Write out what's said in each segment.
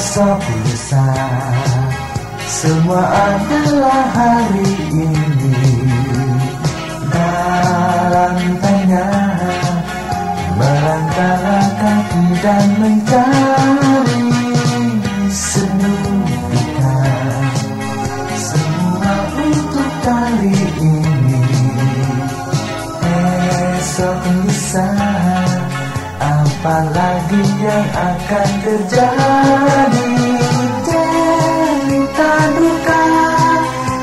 Esok lusa Semua adalah hari ini. Dalam tanya Melangkah kaki dan mencari kita Semua untuk kali ini. Esok lusa Apalagi yang akan terjadi? Cerita duka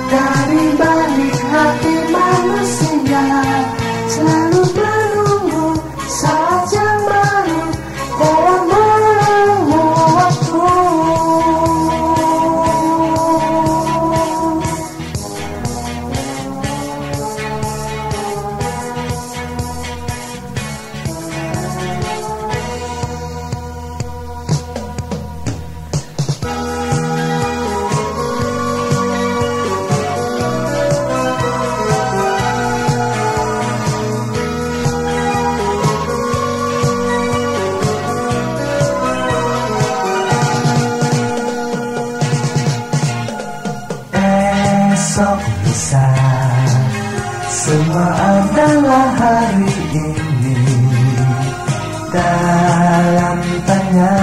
Dari balik hati manusia Esok bisa. Semua adalah hari ini. Dalam tanya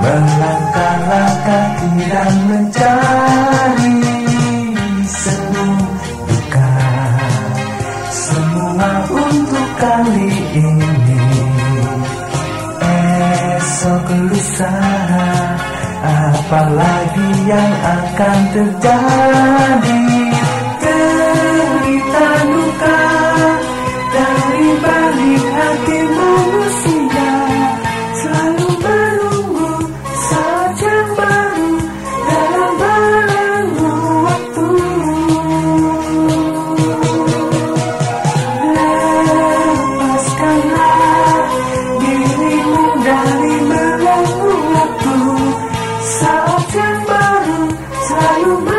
Melangkahlah kaki dan mencari Senyum duka. Semua untuk kali ini. Esok lusa Apalagi yang akan terjadi? Derita duka Dari balik yang baru selalu